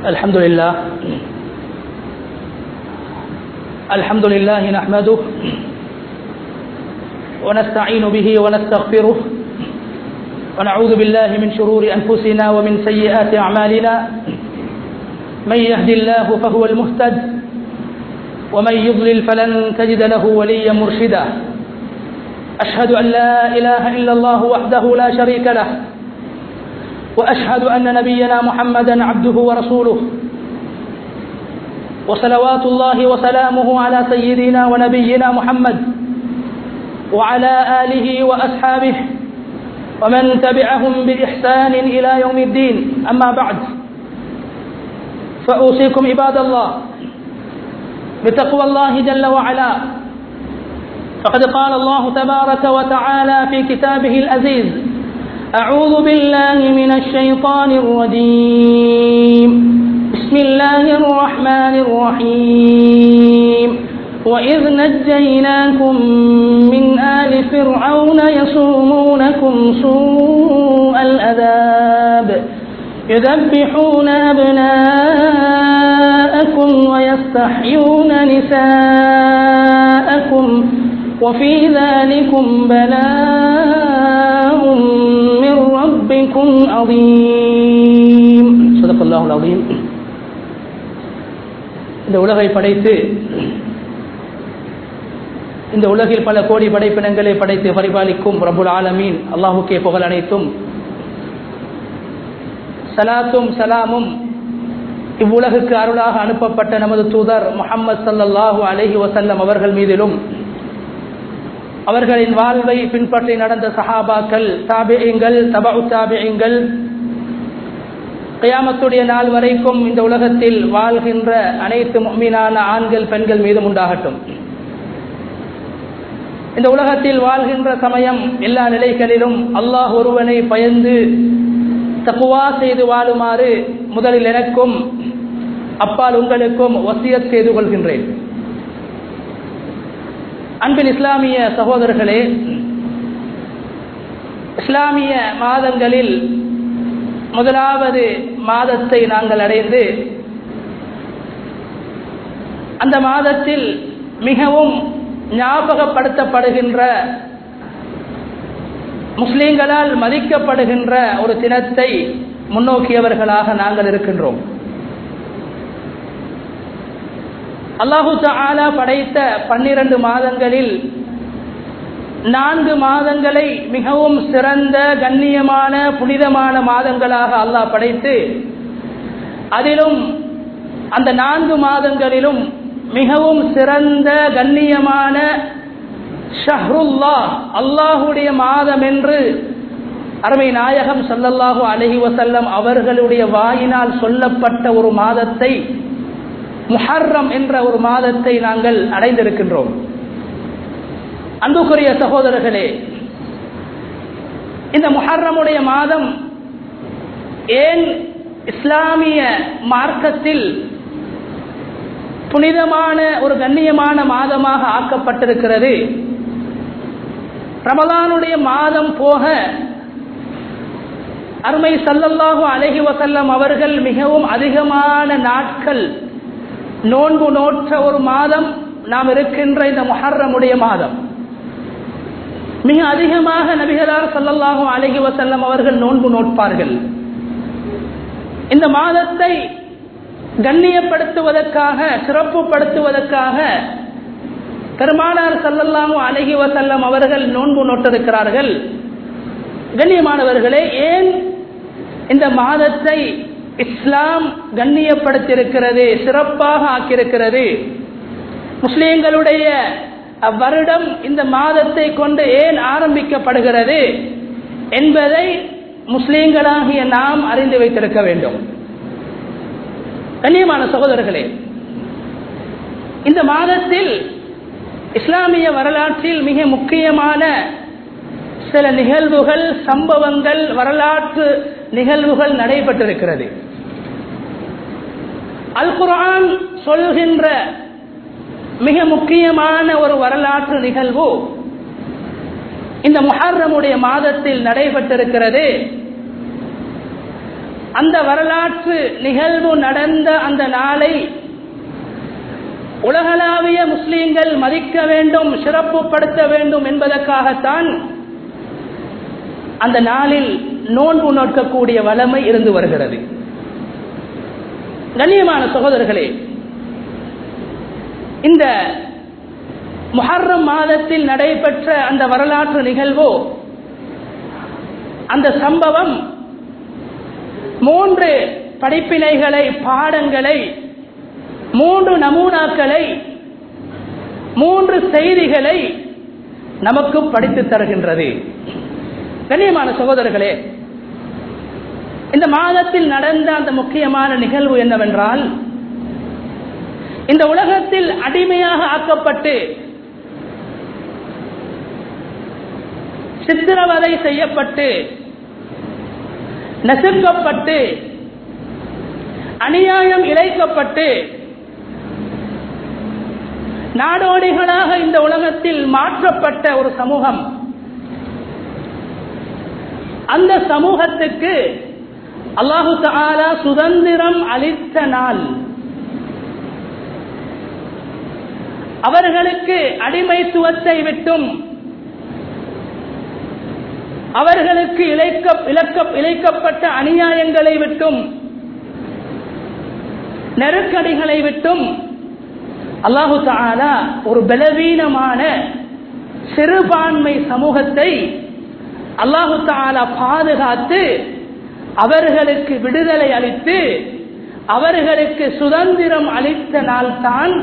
الحمد لله. الحمد لله نحمده ونستعين به ونستغفره ونعوذ بالله من شرور أنفسنا ومن سيئات أعمالنا. من يهد الله فهو المهتد ومن يضلل فلن تجد له وليا مرشدا. أشهد أن لا إله إلا الله وحده لا شريك له. وأشهد أن نبينا محمدا عبده ورسوله. وصلوات الله وسلامه على سيدنا ونبينا محمد وعلى آله وأصحابه ومن تبعهم بإحسان إلى يوم الدين. أما بعد فأوصيكم عباد الله بتقوى الله جل وعلا. فقد قال الله تبارك وتعالى في كتابه العزيز أعوذ بالله من الشيطان الرجيم. بسم الله الرحمن الرحيم. وإذ نجيناكم من آل فرعون يصومونكم سوء الأذاب يذبحون أبناءكم ويستحيون نساءكم وفي ذلكم بلاء ربكم عظيم صدق الله العظيم இந்த உலகை படைத்து இந்த உலகில் பல கோடி படைப்பினங்களை படைத்து பரிபாலிக்கும் ரபுல் ஆலமீன் அல்லாஹுக்கே புகழ் அனைத்தும் சலாத்தும் சலாமும் இவ்வுலகுக்கு அருளாக அனுப்பப்பட்ட நமது தூதர் முகமது சல்லல்லாஹூ அலஹி வசல்லம் அவர்கள் மீதிலும் அவர்களின் வாழ்வை பின்பற்றி நடந்த சஹாபாக்கள் தாபியங்கள் தபு தாபியங்கள் கயாமத்துடைய நாள் வரைக்கும் இந்த உலகத்தில் வாழ்கின்ற அனைத்து மீனான ஆண்கள் பெண்கள் மீதும் உண்டாகட்டும். இந்த உலகத்தில் வாழ்கின்ற சமயம் எல்லா நிலைகளிலும் அல்லாஹ் ஒருவனை பயந்து தப்புவா செய்து வாழுமாறு முதலில் எனக்கும் அப்பால் உங்களுக்கும் வசியத் செய்து கொள்கின்றேன். அன்பின் இஸ்லாமிய சகோதரர்களே இஸ்லாமிய மாதங்களில் முதலாவது மாதத்தை நாங்கள் அடைந்து அந்த மாதத்தில் மிகவும் ஞாபகப்படுத்தப்படுகின்ற முஸ்லீம்களால் மதிக்கப்படுகின்ற ஒரு தினத்தை முன்னோக்கியவர்களாக நாங்கள் இருக்கின்றோம். அல்லாஹு தாலா படைத்த பன்னிரண்டு மாதங்களில் நான்கு மாதங்களை மிகவும் சிறந்த கண்ணியமான புனிதமான மாதங்களாக அல்லாஹ் படைத்து அதிலும் அந்த நான்கு மாதங்களிலும் மிகவும் சிறந்த கண்ணியமான ஷஹ்ருல்லா அல்லாஹுடைய மாதம் என்று அருமை நாயகம் சல்லல்லாஹு அலஹி வசல்லம் அவர்களுடைய வாயினால் சொல்லப்பட்ட ஒரு மாதத்தை முஹர்ரம் என்ற ஒரு மாதத்தை நாங்கள் அடைந்திருக்கின்றோம். அன்புக்குரிய சகோதரர்களே இந்த முஹர்ரமுடைய மாதம் ஏன் இஸ்லாமிய மார்க்கத்தில் புனிதமான ஒரு கண்ணியமான மாதமாக ஆக்கப்பட்டிருக்கிறது. ரமலானுடைய மாதம் போக அருமை சல்லல்லாஹு அலஹி வசல்லம் அவர்கள் மிகவும் அதிகமான நாட்கள் நோன்பு நோற்ற ஒரு மாதம் நாம் இருக்கின்ற இந்த முஹர்ரமுடைய மாதம். மிக அதிகமாக நபிகளார் சல்லல்லாஹு அழகி வசல்லம் அவர்கள் நோன்பு நோட்பார்கள் இந்த மாதத்தை கண்ணியப்படுத்துவதற்காக சிறப்புப்படுத்துவதற்காக பெருமானார் சல்லல்லாஹு அழகி வசல்லம் அவர்கள் நோன்பு நோட்டிருக்கிறார்கள் கண்ணியமானவர்களே ஏன் இந்த மாதத்தை இஸ்லாம் கண்ணியப்படுத்தியிருக்கிறது சிறப்பாக ஆக்கியிருக்கிறது. முஸ்லீம்களுடைய அவ்வருடம் இந்த மாதத்தை கொண்டு ஏன் ஆரம்பிக்கப்படுகிறது என்பதை முஸ்லீம்களாகிய நாம் அறிந்து வைத்திருக்க வேண்டும். கண்ணியமான சகோதரர்களே இந்த மாதத்தில் இஸ்லாமிய வரலாற்றில் மிக முக்கியமான சில நிகழ்வுகள் சம்பவங்கள் வரலாற்று நிகழ்வுகள் நடைபெற்றிருக்கிறது. அல் குரான் சொல்கின்ற மிக முக்கியமான ஒரு வரலாற்று நிகழ்வு இந்த முஹர்ரமுடைய மாதத்தில் நடைபெற்றிருக்கிறது. அந்த வரலாற்று நிகழ்வு நடந்த அந்த நாளை உலகளாவிய முஸ்லீம்கள் மதிக்க வேண்டும் சிறப்புப்படுத்த வேண்டும் என்பதற்காகத்தான் அந்த நாளில் நோன்பு நோக்கக்கூடிய வளமை இருந்து வருகிறது. கண்ணியமான சகோதரர்களே இந்த முஹர்ரம் மாதத்தில் நடைபெற்ற அந்த வரலாற்று நிகழ்வோ அந்த சம்பவம் மூன்று படிப்பினைகளை பாடங்களை மூன்று நமூனாக்களை மூன்று செய்திகளை நமக்கு படித்து தருகின்றது. கண்ணியமான சகோதரர்களே இந்த மாதத்தில் நடந்த அந்த முக்கியமான நிகழ்வு என்னவென்றால் இந்த உலகத்தில் அடிமையாக ஆக்கப்பட்டு சித்திரவதை செய்யப்பட்டு நசுக்கப்பட்டு அநியாயம் இழைக்கப்பட்டு நாடோடிகளாக இந்த உலகத்தில் மாற்றப்பட்ட ஒரு சமூகம். அந்த சமூகத்துக்கு அல்லாஹு தாலா சுதந்திரம் அளித்த நாள். அவர்களுக்கு அடிமைத்துவத்தை விட்டும். அவர்களுக்கு இழைக்க இழக்க இழைக்கப்பட்ட அநியாயங்களை விட்டும். நெருக்கடிகளை விட்டும். அல்லாஹு தாலா ஒரு பலவீனமான சிறுபான்மை சமூகத்தை அல்லாஹு தாலா பாதுகாத்து அவர்களுக்கு விடுதலை அளித்து அவர்களுக்கு சுதந்திரம் அளித்த நாள்தான்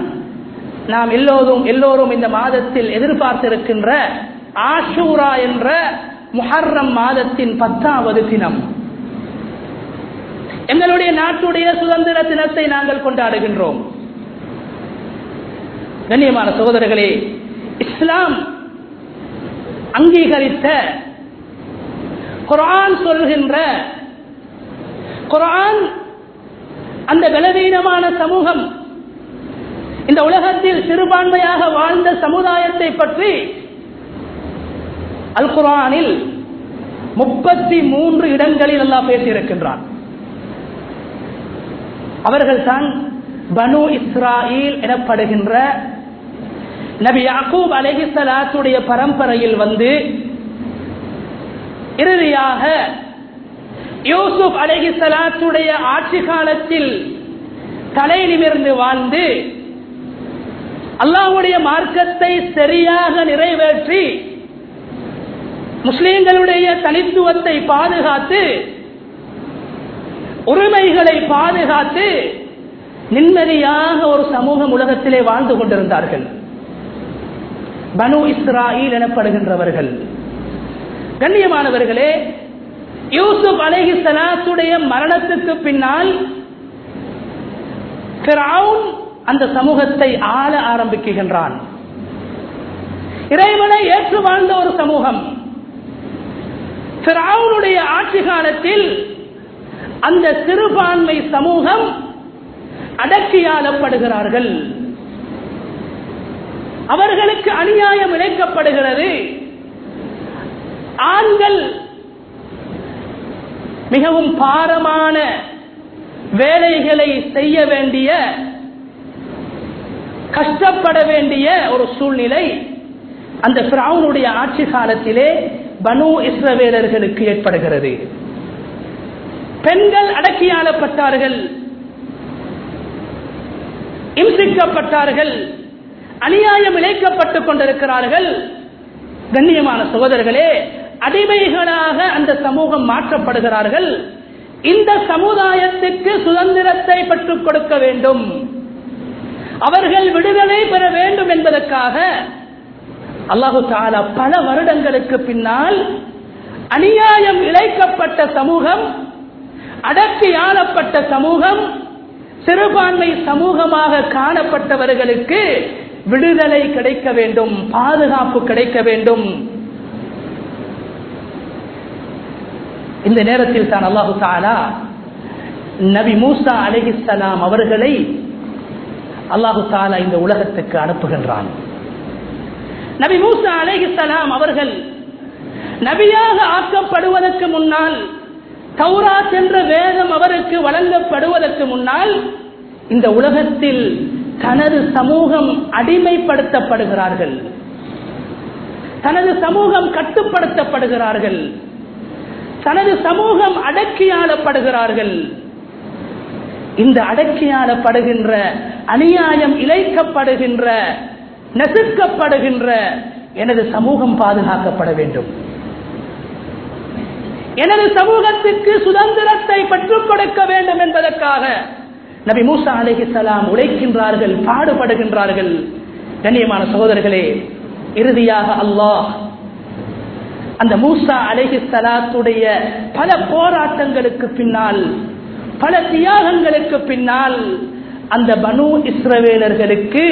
நாம் எல்லோரும் எல்லோரும் இந்த மாதத்தில் எதிர்பார்த்திருக்கின்ற ஆஷூரா என்ற முஹர்ரம் மாதத்தின் பத்தாவது தினம். எங்களுடைய நாட்டுடைய சுதந்திர தினத்தை நாங்கள் கொண்டாடுகின்றோம். கண்ணியமான சகோதரர்களே இஸ்லாம் அங்கீகரித்த குரான் சொல்கின்ற குரான் அந்த பலவீனமான சமூகம் இந்த உலகத்தில் சிறுபான்மையாக வாழ்ந்த சமுதாயத்தை பற்றி அல் குரானில் முப்பத்தி மூன்று இடங்களில் எல்லாம் பேசியிருக்கின்றான். அவர்கள் தான் பனு இஸ்ராயில் எனப்படுகின்ற நபி யாக்கூப் அலஹிசலாத்துடைய பரம்பரையில் வந்து இறுதியாக யூசுப் அலஹிசலாத்துடைய ஆட்சி காலத்தில் தலை நிமிர்ந்து வாழ்ந்து அல்லாவுடைய மார்க்கத்தை சரியாக நிறைவேற்றி முஸ்லிம்களுடைய தனித்துவத்தை பாதுகாத்து உரிமைகளை பாதுகாத்து நிம்மதியாக ஒரு சமூகம் உலகத்திலே வாழ்ந்து கொண்டிருந்தார்கள். பனு இஸ்ராயில் எனப்படுகின்றவர்கள். கண்ணியமானவர்களே யூசுப் அலஹி சலாத்துடைய மரணத்துக்கு பின்னால் அந்த சமூகத்தை ஆள ஆரம்பிக்குகின்றான். இறைவனை ஏற்று வாழ்ந்த ஒரு சமூகம். பிராவுனுடைய ஆட்சி காலத்தில் அந்த சிறுபான்மை சமூகம் அடக்கியாளப்படுகிறார்கள். அவர்களுக்கு அநியாயம் இழைக்கப்படுகிறது. ஆண்கள் மிகவும் பாரமான வேலைகளை செய்ய வேண்டிய கஷ்டப்பட வேண்டிய ஒரு சூழ்நிலை அந்த பிராவுனுடைய ஆட்சி காலத்திலே பனு இஸ்ரவேலர்களுக்கு ஏற்படுகிறது. பெண்கள் அடக்கியாளப்பட்டார்கள். இம்சிக்கப்பட்டார்கள். அநியாயம் இழைக்கப்பட்டுக் கொண்டிருக்கிறார்கள். கண்ணியமான சகோதரர்களே அடிமைகளாக அந்த சமூகம் மாற்றப்படுகிறார்கள். இந்த சமுதாயத்துக்கு சுதந்திரத்தை பெற்றுக் கொடுக்க வேண்டும். அவர்கள் விடுதலை பெற வேண்டும் என்பதற்காக அல்லாஹு தாலா பல வருடங்களுக்கு பின்னால் அநியாயம் இழைக்கப்பட்ட சமூகம் அடக்கி ஆளப்பட்ட சமூகம் சிறுபான்மை சமூகமாக காணப்பட்டவர்களுக்கு விடுதலை கிடைக்க வேண்டும் பாதுகாப்பு கிடைக்க வேண்டும். இந்த நேரத்தில் தான் அல்லாஹு தாலா நபி மூசா அலிஹிசலாம் அவர்களை அல்லாஹு தாலா இந்த உலகத்துக்கு அனுப்புகின்றான். நபி மூசா அலிஹிசலாம் அவர்கள் நபியாக ஆக்கப்படுவதற்கு முன்னால் தௌராத் என்ற வேதம் அவருக்கு வழங்கப்படுவதற்கு முன்னால் இந்த உலகத்தில் தனது சமூகம் அடிமைப்படுத்தப்படுகிறார்கள். தனது சமூகம் கட்டுப்படுத்தப்படுகிறார்கள். தனது சமூகம் அடக்கியாளப்படுகிறார்கள். இந்த அடக்கியாளப்படுகின்ற அநியாயம் இழைக்கப்படுகின்ற நெசுக்கப்படுகின்ற எனது சமூகம் பாதுகாக்கப்பட வேண்டும். எனது சமூகத்துக்கு சுதந்திரத்தை பெற்றுக் கொடுக்க வேண்டும் என்பதற்காக நபி மூசா அலைஹிஸ்ஸலாம் உழைக்கின்றார்கள் பாடுபடுகின்றார்கள். கண்ணியமான சகோதரர்களே இறுதியாக அல்லாஹ் அந்த மூசா அலைஹிஸ்ஸலாத்துடைய பல போராட்டங்களுக்கு பின்னால் பல தியாகங்களுக்கு பின்னால் அந்த பனு இஸ்ரவேலர்களுக்கு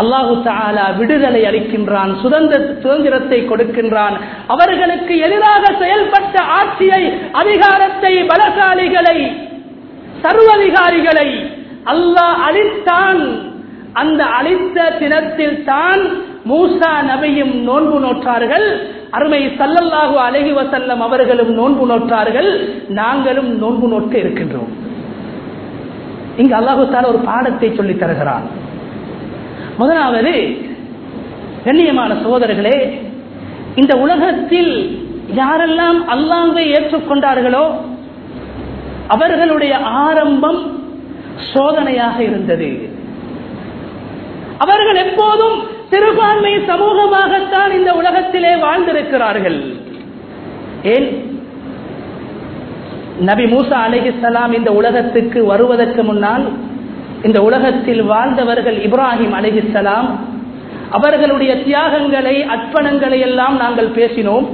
அல்லாஹு தாலா விடுதலை அளிக்கின்றான் சுதந்திர சுதந்திரத்தை கொடுக்கின்றான். அவர்களுக்கு எதிராக செயல்பட்ட ஆட்சியை அதிகாரத்தை பலசாலிகளை சர்வதிகாரிகளை அல்லாஹ் அளித்தான் அந்த அளித்த தினத்தில் தான் மூசா நபியும் நோன்பு நோற்றார்கள். அருமை சல்லல்லாஹு அழகி வசல்லம் அவர்களும் நோன்பு நோற்றார்கள் நாங்களும் நோன்பு நோக்க இருக்கின்றோம். இங்கு அல்லாஹு தால ஒரு பாடத்தை சொல்லித் தருகிறான். முதலாவது கண்ணியமான சோதரர்களே இந்த உலகத்தில் யாரெல்லாம் அல்லாங்கை ஏற்றுக்கொண்டார்களோ அவர்களுடைய ஆரம்பம் சோதனையாக இருந்தது. அவர்கள் எப்போதும் சிறுபான்மை சமூகமாகத்தான் இந்த உலகத்திலே வாழ்ந்திருக்கிறார்கள். ஏன்? நபி மூசா அலிஹிசலாம் இந்த உலகத்துக்கு வருவதற்கு முன்னால் இந்த உலகத்தில் வாழ்ந்தவர்கள் இப்ராஹிம் அலிஹிசலாம் அவர்களுடைய தியாகங்களை அர்ப்பணங்களை எல்லாம் நாங்கள் பேசினோம்.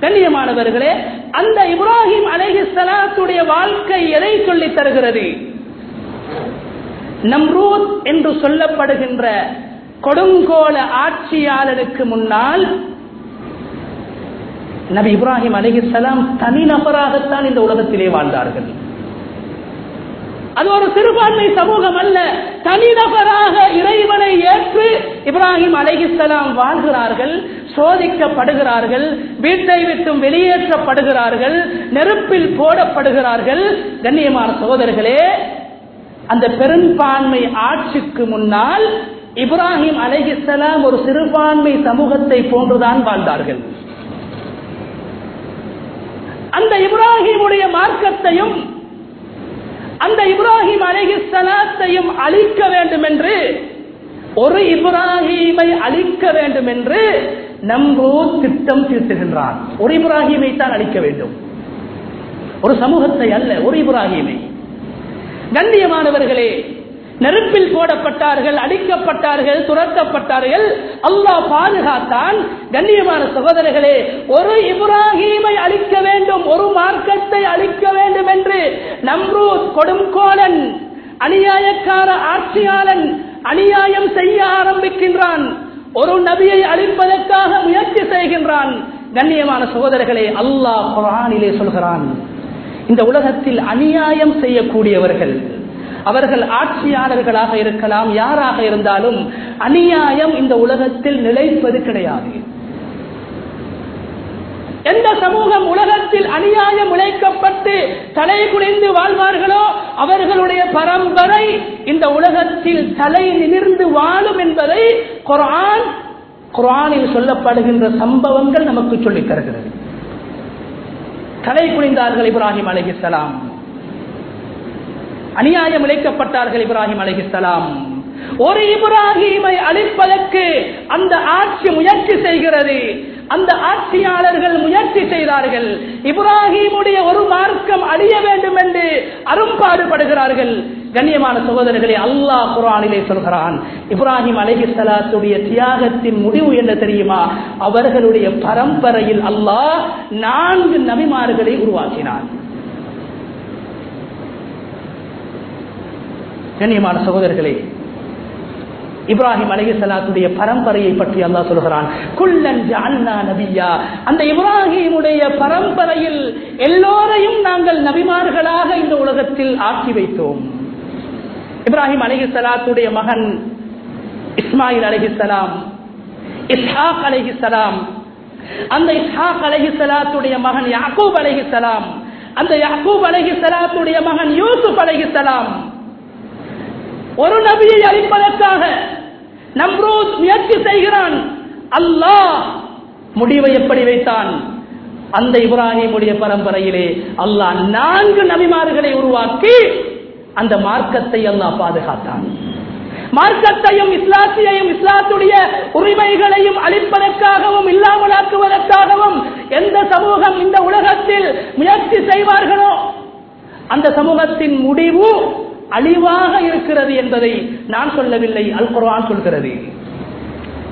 கண்ணியமானவர்களே அந்த இப்ராஹிம் அலைஹிஸ்ஸலாத்துடைய வாழ்க்கை எதை சொல்லித் தருகிறது? நம்ரூத் என்று சொல்லப்படுகின்ற கொடுங்கோல ஆட்சியாளருக்கு முன்னால் நபி இப்ராஹிம் அலைஹிஸ்ஸலாம் தனிநபராகத்தான் இந்த உலகத்திலே வாழ்ந்தார்கள். அது ஒரு சிறுபான்மை சமூகம் அல்ல. தனிநபராக இறைவனை ஏற்று இப்ராஹிம் அலைகிஸ்லாம் வாழ்கிறார்கள் சோதிக்கப்படுகிறார்கள் வீட்டை விட்டும் வெளியேற்றப்படுகிறார்கள் நெருப்பில் போடப்படுகிறார்கள். கண்ணியமான சகோதரர்களே அந்த பெரும்பான்மை ஆட்சிக்கு முன்னால் இப்ராஹிம் அலைஹிஸ்லாம் ஒரு சிறுபான்மை சமூகத்தை போன்றுதான் வாழ்ந்தார்கள். அந்த இப்ராஹிமுடைய மார்க்கத்தையும் அந்த இப்ராஹிம் அலைஹிஸ்லாத்தையும் அழிக்க வேண்டும் என்று ஒரு இப்ராஹிமை அழிக்க வேண்டும் என்று நம்போ திட்டம் தீர்த்துகின்றான் ஒரு இப்ராஹிமை தான் அழிக்க வேண்டும். ஒரு சமூகத்தை அல்ல ஒரு இப்ராஹிமை. கண்ணியமானவர்களே நெருப்பில் போடப்பட்டார்கள் அடிக்கப்பட்டார்கள் துரத்தப்பட்டார்கள். அல்லாஹ் பாதுகாத்தான். கண்ணியமான சகோதரர்களே ஒரு இப்ராஹீமை அழிக்க வேண்டும் ஒரு மார்க்கத்தை அழிக்க வேண்டும் என்று நம்ரூத் கொடுங்கோலன் அநியாயக்கார ஆட்சியாளன் அநியாயம் செய்ய ஆரம்பிக்கின்றான். ஒரு நபியை அழிப்பதற்காக முயற்சி செய்கின்றான். கண்ணியமான சகோதரர்களே அல்லாஹ் குரானிலே சொல்கிறான் இந்த உலகத்தில் அநியாயம் செய்யக்கூடியவர்கள் அவர்கள் ஆட்சியாளர்களாக இருக்கலாம் யாராக இருந்தாலும் அநியாயம் இந்த உலகத்தில் நிலைப்பது கிடையாது. எந்த சமூகம் உலகத்தில் அநியாயம் உழைக்கப்பட்டு தலை குனிந்து வாழ்வார்களோ அவர்களுடைய பரம்பரை இந்த உலகத்தில் தலை நிமிர்ந்து வாழும் என்பதை குரான் குரானில் சொல்லப்படுகின்ற சம்பவங்கள் நமக்கு சொல்லித் தருகிறது. தலை குனிந்தார்கள் இப்ராஹிம் அலைஹிஸ்ஸலாம் அநியாயம் இழைக்கப்பட்டார்கள் இப்ராஹிம் அலிஹிஸ்லாம் ஒரு இப்ராஹிமை அழிப்பதற்கு அந்த ஆட்சி முயற்சி செய்கிறது. அந்த ஆட்சியாளர்கள் முயற்சி செய்தார்கள். இப்ராஹிமுடைய ஒரு மார்க்கம் அழிய வேண்டும் என்று அரும்பாடுபடுகிறார்கள். கண்ணியமான சகோதரர்களே அல்லாஹ் குரானிலே சொல்கிறான் இப்ராஹிம் அலைஹிஸ்ஸலாத்துடைய தியாகத்தின் முடிவு என்ன தெரியுமா? அவர்களுடைய பரம்பரையில் அல்லாஹ் நான்கு நபிமார்களை உருவாக்கினான். கண்ணியமான சகோதரர்களே இப்ராஹிம் அலைஹிஸ்ஸலாத்துடைய பரம்பரையை பற்றி அல்லா சொல்கிறான். குல்லன் ஜான்னா நபியா. அந்த இப்ராஹிமுடைய பரம்பரையில் எல்லோரையும் நாங்கள் நபிமார்களாக இந்த உலகத்தில் ஆக்கி வைத்தோம். இப்ராஹிம் அலைஹிஸ்ஸலாத்துடைய மகன் இஸ்மாயில் அலிஹிசலாம் இஸ்ஹாக் அலிஹிசலாம் அந்த இஸ்ஹாக் அலிஹிசலாத்துடைய மகன் யாக்கூப் அலிஹிசலாம் அந்த யாக்கூப் அலிஹிசலாத்துடைய மகன் யூசுப் அலிஹிசலாம் ஒரு நபியை அழிப்பதற்காக நம்ரூத் முயற்சி செய்கிறான். அல்லாஹ் முடிவை எப்படி வைத்தான்? அந்த இப்ராஹிமுடைய பரம்பரையிலே அல்லாஹ் நான்கு நபிமார்களை உருவாக்கி அந்த மார்க்கத்தை அல்லாஹ் பாதுகாத்தான். மார்க்கத்தையும் இஸ்லாத்தியையும் இஸ்லாத்துடைய உரிமைகளையும் அளிப்பதற்காகவும் இல்லாமலாக்குவதற்காகவும் எந்த சமூகம் இந்த உலகத்தில் முயற்சி செய்வார்களோ அந்த சமூகத்தின் முடிவு அழிவாக இருக்கிறது என்பதை நான் சொல்லவில்லை. அல் குரான் சொல்கிறது.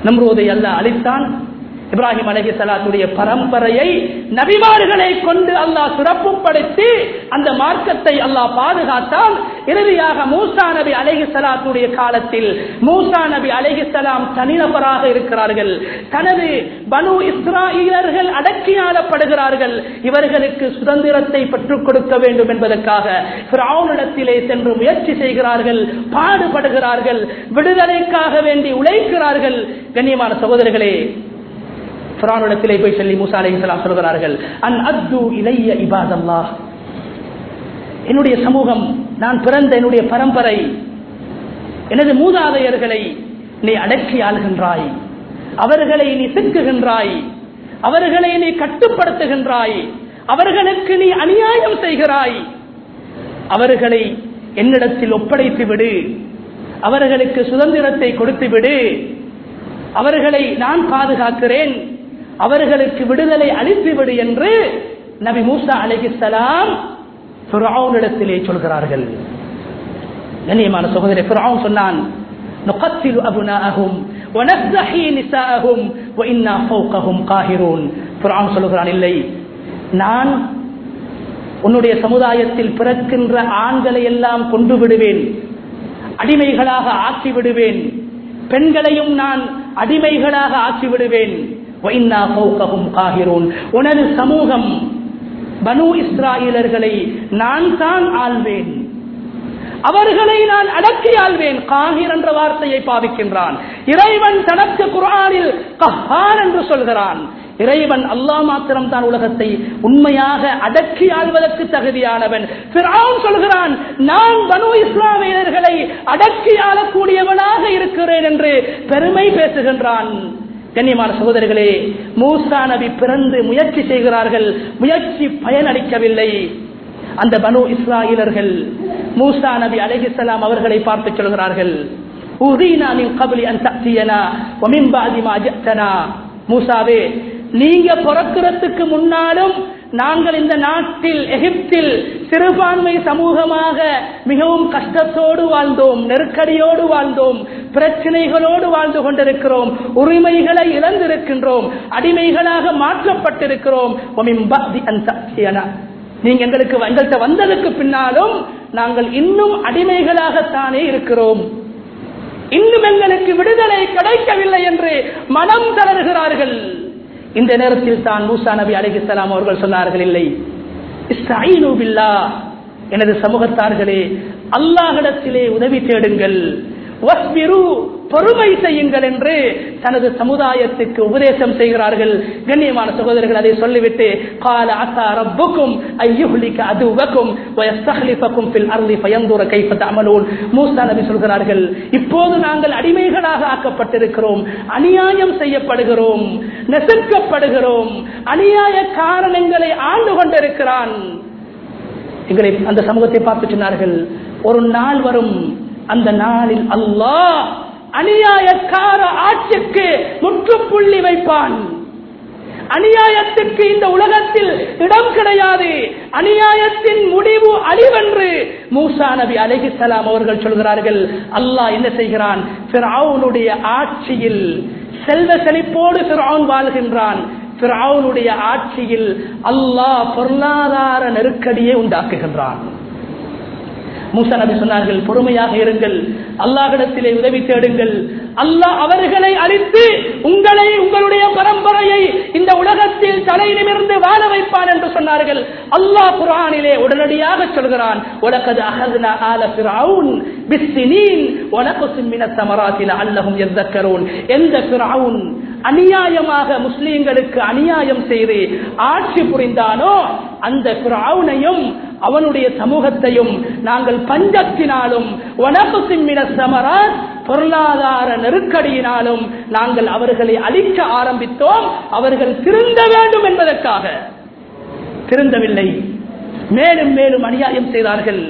நம்ரோதை அல்ல அழித்தான். இப்ராஹிம் அலஹி சலாத்துடைய பரம்பரையை நபிமார்களை கொண்டு அல்லாஹ் சிறப்புப்படுத்தி அந்த மார்க்கத்தை அல்லாஹ் பாதுகாத்தால் இறுதியாக மூசா நபி அலஹி சலாத்துடைய காலத்தில் மூசா நபி அலஹி சலாம் தனிநபராக இருக்கிறார்கள். தனது பனு இஸ்ராயிலர்கள் அடக்கியாளப்படுகிறார்கள். இவர்களுக்கு சுதந்திரத்தை பெற்றுக் கொடுக்க வேண்டும் என்பதற்காக பிராவுனிடத்திலே சென்று முயற்சி செய்கிறார்கள் பாடுபடுகிறார்கள் விடுதலைக்காக வேண்டி உழைக்கிறார்கள். கண்ணியமான சகோதரர்களே பிரானிடத்திலே போய் சொல்லி மூசா அலைஹிஸ்ஸலாம் சொல்கிறார்கள் அன் அத்து இலைய இபாதல்லாஹ். என்னுடைய சமூகம் நான் பிறந்த என்னுடைய பரம்பரை எனது மூதாதையர்களை நீ அடக்கி ஆளுகின்றாய் அவர்களை நீ சிக்குகின்றாய் அவர்களை நீ கட்டுப்படுத்துகின்றாய் அவர்களுக்கு நீ அநியாயம் செய்கிறாய் அவர்களை என்னிடத்தில் ஒப்படைத்து விடு அவர்களுக்கு சுதந்திரத்தை கொடுத்து விடு அவர்களை நான் பாதுகாக்கிறேன் அவர்களுக்கு விடுதலை அளித்துவிடு என்று நபி மூசா அலிஹிஸ்லாம் இடத்திலே சொல்கிறார்கள் கண்ணியமான சகோதரி பிறவுன் சொன்னான் نقتل أبناءهم ونستحيي نساءهم وإنا فوقهم قاهرون فرعون சொல்லுகிறான் இல்லை நான் உன்னுடைய சமுதாயத்தில் பிறக்கின்ற ஆண்களை எல்லாம் கொண்டு விடுவேன் அடிமைகளாக ஆக்கி விடுவேன் பெண்களையும் நான் அடிமைகளாக ஆக்கி விடுவேன் உனது சமூகம் பனு இஸ்ராயலர்களை நான் தான் ஆள்வேன். அவர்களை நான் அடக்கி ஆள்வேன். காஹிர் என்ற வார்த்தையை பாவிக்கின்றான். இறைவன் தனக்கு குரானில் கஹான் என்று சொல்கிறான். இறைவன் அல்லாஹ் மாத்திரம் தான் உலகத்தை உண்மையாக அடக்கி ஆள்வதற்கு தகுதியானவன். சொல்கிறான் நான் பனு இஸ்லாமியர்களை அடக்கி ஆளக்கூடியவனாக இருக்கிறேன் என்று பெருமை பேசுகின்றான். கண்ணியமான சகோதரர்களே மூசா நபி பிறந்து முயற்சி செய்கிறார்கள் முயற்சி பயனளிக்கவில்லை. அந்த பனு இஸ்ராயிலர்கள் மூசா நபி அலைஹிஸ்ஸலாம் அவர்களை பார்த்து சொல்கிறார்கள் மூசாவே நீங்க பிறக்கிறதுக்கு முன்னாலும் நாங்கள் இந்த நாட்டில் எகிப்தில் சிறுபான்மை சமூகமாக மிகவும் கஷ்டத்தோடு வாழ்ந்தோம் நெருக்கடியோடு வாழ்ந்தோம் பிரச்சனைகளோடு வாழ்ந்து கொண்டிருக்கிறோம் உரிமைகளை இழந்திருக்கின்றோம் அடிமைகளாக மாற்றப்பட்டிருக்கிறோம். நீங்க எங்களுக்கு எங்கள்கிட்ட வந்ததுக்கு பின்னாலும் நாங்கள் இன்னும் அடிமைகளாகத்தானே இருக்கிறோம். இன்னும் எங்களுக்கு விடுதலை கிடைக்கவில்லை என்று மனம் தளர்கிறார்கள். இந்த நேரத்தில் தான் மூசா நபி அலிஹிஸ்லாம் அவர்கள் சொன்னார்கள் இல்லை. எனது சமூகத்தார்களே அல்லாஹிடத்திலே உதவி தேடுங்கள். பொறுமை செய்யுங்கள் என்று தனது சமுதாயத்துக்கு உபதேசம் செய்கிறார்கள். கண்ணியமான சகோதரர்கள் அதை சொல்லிவிட்டு கால அசா ரப்புக்கும் அதுவக்கும் வயஸ்தஹ்லிஃபக்கும் ஃபில் அர்லி பயந்தூர கைஃப தஅமலூன். மூசா நபி சொல்கிறார்கள் இப்போது நாங்கள் அடிமைகளாக ஆக்கப்பட்டிருக்கிறோம் அநியாயம் செய்யப்படுகிறோம் நெசுக்கப்படுகிறோம் அநியாய காரணங்களை ஆண்டு கொண்டிருக்கிறான். எங்களை அந்த சமூகத்தை பார்த்து சொன்னார்கள் ஒரு நாள் வரும் அந்த நாளில் அல்லாஹ் அநியாயக்கார ஆட்சிக்கு முற்றுப்புள்ளி வைப்பான். அநியாயத்திற்கு இந்த உலகத்தில் இடம் கிடையாது. அநியாயத்தின் முடிவு அழிவென்று மூசா நபி அலிஹிசலாம் அவர்கள் சொல்கிறார்கள். அல்லாஹ் என்ன செய்கிறான்? ஆட்சியில் செல்வ செழிப்போடு பிறவுன் வாழ்கின்றான். பிறவுனுடைய ஆட்சியில் அல்லாஹ் பொருளாதார நெருக்கடியை உண்டாக்குகின்றான். மூசா நபி சொன்னார்கள் பொறுமையாக இருங்கள். அல்லாஹிடத்திலே உதவி தேடுங்கள். அல்லாஹ் அவர்களை அழித்து உங்களை உங்களுடைய பரம்பரையை இந்த உலகத்தில் தலையிலிருந்து வாழ வைப்பான் என்று சொன்னார்கள். அல்லாஹ் குரானிலே உடனடியாக சொல்கிறான் உலகது அகதுனா ஆல பிராவுன் பிஸ்தினீன் உலகசும் மின சமராசில அல்லஹும் எத்தக்கரோன் எந்த பிராவுன் அநியாயமாக முஸ்லீம்களுக்கு அநியாயம் செய்து ஆட்சி புரிந்தானோ அந்த பிராவுனையும் அவனுடைய சமூகத்தையும் நாங்கள் பஞ்சத்தினாலும் வனப்புசிம்மின சமராத் பொருளாதார நெருக்கடியினாலும் நாங்கள் அவர்களை அழிக்க ஆரம்பித்தோம். அவர்கள் திருந்த வேண்டும் என்பதற்காக. திருந்தவில்லை. மேலும் மேலும் அநியாயம் செய்தார்கள்.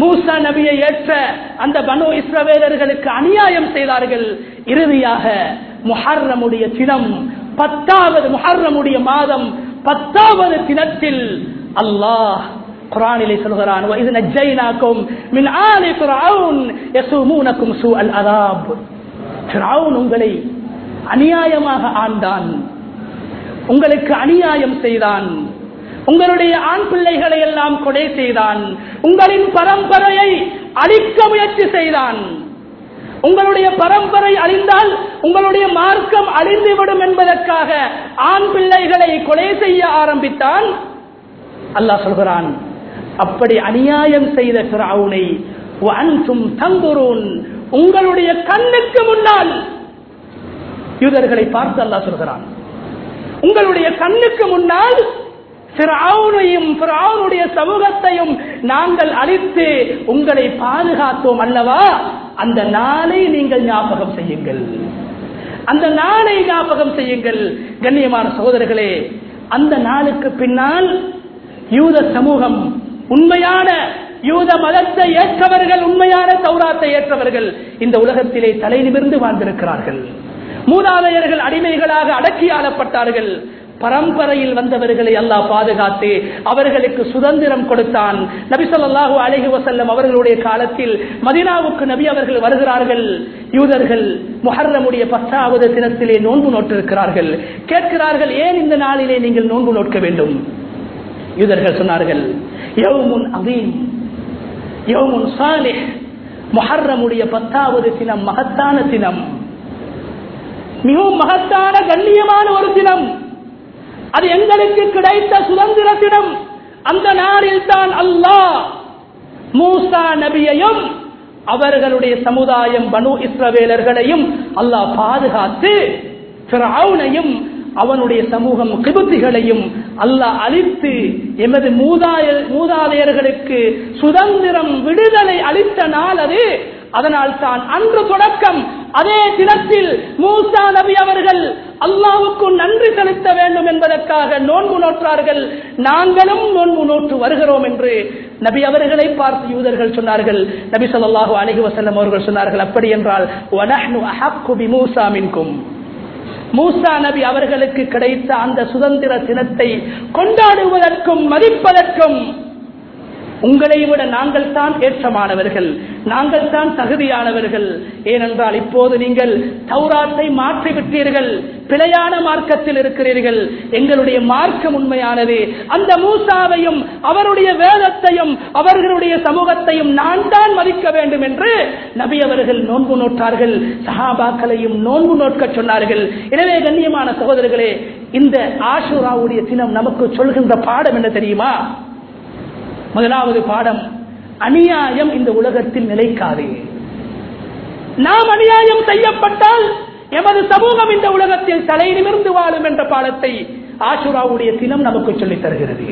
மூசா நபியை ஏற்ற அந்த பனு இஸ்ரவேலர்களுக்கு அநியாயம் செய்தார்கள். இறுதியாக முஹர்ரமுடைய தினம் பத்தாவது முஹர்ரமுடைய மாதம் பத்தாவது தினத்தில் அல்லாஹ் குரானிலே சொல்கிறான் உங்களை அநியாயமாக ஆண்டான். உங்களுக்கு அநியாயம் செய்தான். உங்களுடைய ஆண் பிள்ளைகளை எல்லாம் கொடை செய்தான். உங்களின் பரம்பரையை அழிக்க முயற்சி செய்தான். உங்களுடைய பரம்பரை அழிந்தால் உங்களுடைய மார்க்கம் அழிந்துவிடும் என்பதற்காக ஆண் பிள்ளைகளை கொலை செய்ய ஆரம்பித்தான். அல்லாஹ் சொல்கிறான் அப்படி அநியாயம் செய்த பிராவுனை தங்குரூன் உங்களுடைய கண்ணுக்கு முன்னால். யூதர்களை பார்த்து அல்லா சொல்கிறான் உங்களுடைய கண்ணுக்கு முன்னால் பிராவுனையும் பிராவுனுடைய சமூகத்தையும் நாங்கள் அழித்து உங்களை பாதுகாத்தோம் அல்லவா? அந்த நாளை நீங்கள் ஞாபகம் செய்யுங்கள். அந்த நாளை ஞாபகம் செய்யுங்கள். கண்ணியமான சகோதரர்களே அந்த நாளுக்கு பின்னால் யூத சமூகம் உண்மையான யூத மதத்தை ஏற்றவர்கள் உண்மையான தௌராத்தை ஏற்றவர்கள் இந்த உலகத்திலே தலை நிமிர்ந்து வாழ்ந்திருக்கிறார்கள். மூதாதையர்கள் அடிமைகளாக அடக்கி ஆளப்பட்டார்கள். பரம்பரையில் வந்தவர்களை அல்லாஹ் பாதுகாத்து அவர்களுக்கு சுதந்திரம் கொடுத்தான். நபிசல்லாஹு அலஹி வசல்லம் அவர்களுடைய காலத்தில் மதினாவுக்கு நபி அவர்கள் வருகிறார்கள். யூதர்கள் முஹர்ரமுடைய பத்தாவது தினத்திலே நோன்பு நோட்டிருக்கிறார்கள். கேட்கிறார்கள் ஏன் இந்த நாளிலே நீங்கள் நோன்பு நோட்க வேண்டும்? யூதர்கள் சொன்னார்கள் யவுமுன் அதீம் யவுமுன் சாலிஹ் முஹர்ரமுடைய பத்தாவது தினம் மகத்தான தினம். மிகவும் மகத்தான கண்ணியமான ஒரு தினம். அது எங்களுக்கு கிடைத்த சுதந்திர தினம். அந்த நாளில் தான் அல்லாஹ் மூசா நபியையும் அவர்களுடைய சமுதாயம் பனு இஸ்ரவேலர்களையும் அல்லாஹ் பாதுகாத்து அவனுடைய சமூகம் கிபுத்திகளையும் அல்லாஹ் அழித்து எமது மூதாய மூதாதையர்களுக்கு சுதந்திரம் விடுதலை அளித்த நாள் அது. அதனால் தான் அன்று தொடக்கம். அதே தினத்தில் மூசா நபி அவர்கள் அல்லாவுக்கு நன்றி செலுத்த வேண்டும் என்பதற்காக நோன்பு நோற்றார்கள். நாங்களும் நோன்பு நோற்று வருகிறோம் என்று நபி அவர்களை பார்த்து யூதர்கள் சொன்னார்கள். நபி சொல்லாஹு அலஹி வசல்லம் அவர்கள் சொன்னார்கள் அப்படி என்றால் மூசா மின்கும். மூசா நபி அவர்களுக்கு கிடைத்த அந்த சுதந்திர தினத்தை கொண்டாடுவதற்கும் மதிப்பதற்கும் உங்களை விட நாங்கள் தான் ஏற்றமானவர்கள் நாங்கள் தான் தகுதியானவர்கள். ஏனென்றால் இப்போது நீங்கள் தௌராத்தை மாற்றிவிட்டீர்கள் பிழையான மார்க்கத்தில் இருக்கிறீர்கள். எங்களுடைய மார்க்கம் உண்மையானது. அந்த மூசாவையும் அவருடைய வேதத்தையும் அவர்களுடைய சமூகத்தையும் நான் தான் மதிக்க வேண்டும் என்று நபி அவர்கள் நோன்பு நோட்டார்கள் சஹாபாக்களையும் நோன்பு நோட்க சொன்னார்கள். எனவே கண்ணியமான சகோதரர்களே இந்த ஆஷுராவுடைய தினம் நமக்கு சொல்கின்ற பாடம் என்ன தெரியுமா? முதலாவது பாடம் அநியாயம் இந்த உலகத்தில் நிலைக்காது. நாம் அநியாயம் செய்யப்பட்டால் எமது சமூகம் இந்த உலகத்தில் தலை நிமிர்ந்து வாழும் என்ற பாடத்தை ஆசுராவுடைய தினம் நமக்கு சொல்லித் தருகிறது.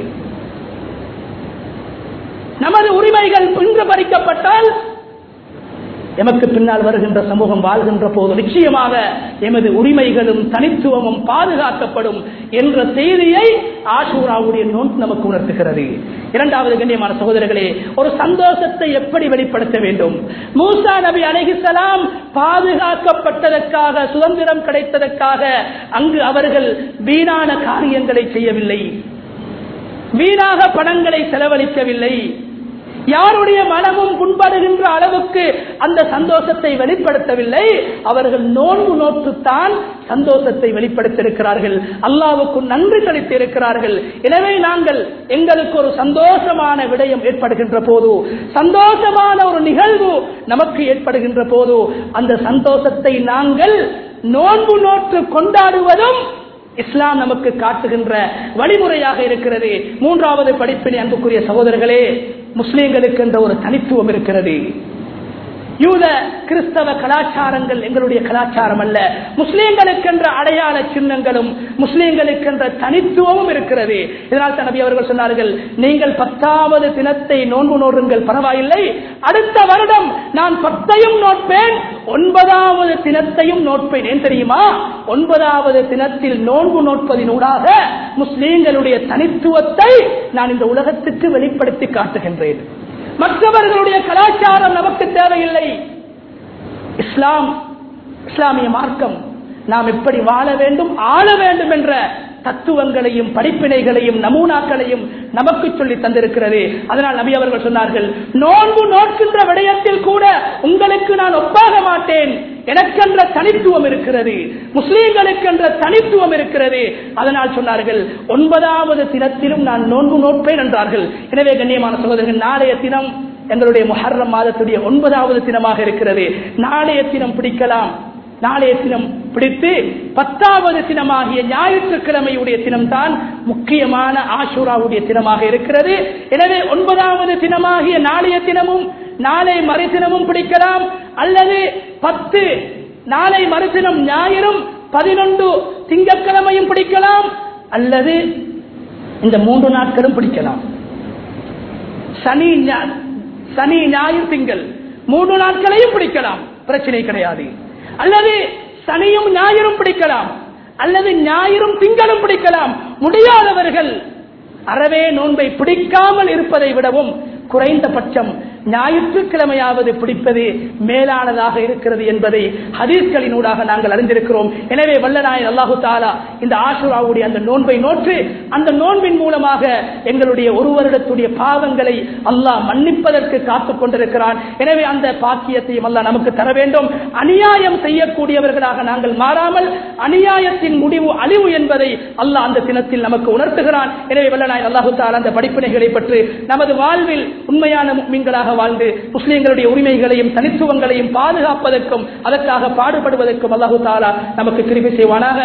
நமது உரிமைகள் பின்று பறிக்கப்பட்டால் எமக்கு பின்னால் வருகின்ற சமூகம் வாழ்கின்ற போது நிச்சயமாக எமது உரிமைகளும் தனித்துவமும் பாதுகாக்கப்படும் என்ற செய்தியை ஆஷூராவுடைய நோன்பு நமக்கு உணர்த்துகிறது. இரண்டாவது கண்ணியமான சகோதரர்களே ஒரு சந்தோஷத்தை எப்படி வெளிப்படுத்த வேண்டும்? மூசா நபி அலிஹிசலாம் பாதுகாக்கப்பட்டதற்காக சுதந்திரம் கிடைத்ததற்காக அங்கு அவர்கள் வீணான காரியங்களை செய்யவில்லை. வீணாக பணங்களை செலவழிக்கவில்லை. யாருடைய மனமும் புண்படுகின்ற அளவுக்கு அந்த சந்தோஷத்தை வெளிப்படுத்தவில்லை? அவர்கள் நோன்பு நோற்றுத்தான் சந்தோஷத்தை வெளிப்படுத்தியிருக்கிறார்கள். அல்லாவுக்கு நன்றி செலுத்தியிருக்கிறார்கள். எனவே நாங்கள் எங்களுக்கு ஒரு சந்தோஷமான விடயம் ஏற்படுகின்ற போது சந்தோஷமான ஒரு நிகழ்வு நமக்கு ஏற்படுகின்ற போது அந்த சந்தோஷத்தை நாங்கள் நோன்பு நோற்று கொண்டாடுவதும் இஸ்லாம் நமக்கு காட்டுகின்ற வழிமுறையாக இருக்கிறது. மூன்றாவது படிப்பினை அன்புக்குரிய சகோதரர்களே முஸ்லீம்களுக்கு என்ற ஒரு தனித்துவம் இருக்கிறது. யூத கிறிஸ்தவ கலாச்சாரங்கள் எங்களுடைய கலாச்சாரம் அல்ல. முஸ்லீம்களுக்கென்ற அடையாள சின்னங்களும் முஸ்லீம்களுக்கென்ற தனித்துவமும் இருக்கிறது. இதனால் தான் நபி அவர்கள் சொன்னார்கள் நீங்கள் பத்தாவது தினத்தை நோன்பு நோடுங்கள் பரவாயில்லை. அடுத்த வருடம் நான் பத்தையும் நோட்பேன் ஒன்பதாவது தினத்தையும் நோட்பேன் ஏன் தெரியுமா? ஒன்பதாவது தினத்தில் நோன்பு நோட்பதினூடாக முஸ்லீம்களுடைய தனித்துவத்தை நான் இந்த உலகத்துக்கு வெளிப்படுத்தி காட்டுகின்றேன். மற்றவர்களுடைய கலாச்சாரம் நமக்கு தேவையில்லை. இஸ்லாம் இஸ்லாமிய மார்க்கம். நாம் எப்படி வாழ வேண்டும் ஆள வேண்டும் என்ற தத்துவங்களையும் படிப்பினைகளையும் நமூனாக்களையும் நமக்கு சொல்லி தந்திருக்கிறது. அதனால் நபி அவர்கள் சொன்னார்கள் நோன்பு நோக்கின்ற விடயத்தில் கூட உங்களுக்கு நான் ஒப்பாக மாட்டேன். எனக்கென்ற தனித்துவம் இருக்கிறது முஸ்லீம்களுக்கென்ற தனித்துவம் இருக்கிறது. அதனால் சொன்னார்கள் ஒன்பதாவது தினத்திலும் நான் நோன்பு நோட்பேன் என்றார்கள். எனவே கண்ணியமான சகோதரர்கள் நாளைய தினம் எங்களுடைய முஹர்ரம் மாதத்துடைய ஒன்பதாவது தினமாக இருக்கிறது. நாளைய தினம் பிடிக்கலாம். நாளைய தினம் பிடித்து பத்தாவது தினமாகிய ஞாயிற்றுக்கிழமையுடைய தினம்தான் முக்கியமான ஆஷூராவுடைய தினமாக இருக்கிறது. எனவே ஒன்பதாவது தினமாகிய நாளைய தினமும் நாளை மறுதினமும் பிடிக்கலாம். அல்லது பத்து நாளை மறுதினம் ஞாயிறும் பதினொன்று திங்கட்கிழமையும் பிடிக்கலாம். அல்லது இந்த மூன்று நாட்களும் பிடிக்கலாம். சனி ஞா- சனி ஞாயிறு திங்கள். மூன்று நாட்களையும் பிடிக்கலாம். பிரச்சனை கிடையாது. அல்லது சனியும் ஞாயிறும் பிடிக்கலாம். அல்லது ஞாயிறும் திங்களும் பிடிக்கலாம். முடியாதவர்கள் அறவே நோன்பை பிடிக்காமல் இருப்பதை விடவும் குறைந்தபட்சம் ஞாயிற்றுக்கிழமையாவது பிடிப்பது மேலானதாக இருக்கிறது என்பதை ஹதீஸ்களினூடாக நாங்கள் அறிந்திருக்கிறோம். எனவே வல்லநாயன் அல்லாஹு தாலா இந்த ஆசுராவுடைய அந்த நோன்பை நோற்று அந்த நோன்பின் மூலமாக எங்களுடைய ஒரு வருடத்துடைய பாவங்களை அல்லாஹ் மன்னிப்பதற்கு காத்துக் கொண்டிருக்கிறான். எனவே அந்த பாக்கியத்தையும் அல்லாஹ் நமக்கு தர வேண்டும். அநியாயம் செய்யக்கூடியவர்களாக நாங்கள் மாறாமல் அநியாயத்தின் முடிவு அழிவு என்பதை அல்லாஹ் அந்த தினத்தில் நமக்கு உணர்த்துகிறான். எனவே வல்லநாயன் அல்லாஹு தாலா அந்த படிப்பினைகளை பற்றி நமது வாழ்வில் உண்மையான வாழ்ந்து முஸ்லிம்களுடைய உரிமைகளையும் தனித்துவங்களையும் பாதுகாப்பதற்கும் அதற்காக பாடுபடுவதற்கும் அல்லாஹு தாலா நமக்கு திருப்பி செய்வானாக.